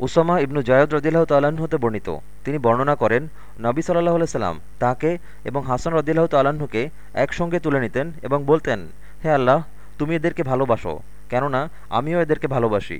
Osama ইবনু জায়দ রদিল্লাহ তাল্লাহ্ন হতে বর্ণিত। তিনি বর্ণনা করেন, নবী সাল্লাহ সাল্লাম তাকে এবং হাসান রদিল্লাহ তাল্লাহ্নকে একসঙ্গে তুলে নিতেন এবং বলতেন, হে আল্লাহ, তুমি এদেরকে ভালোবাসো। কেননা, আমিও এদেরকে ভালোবাসি।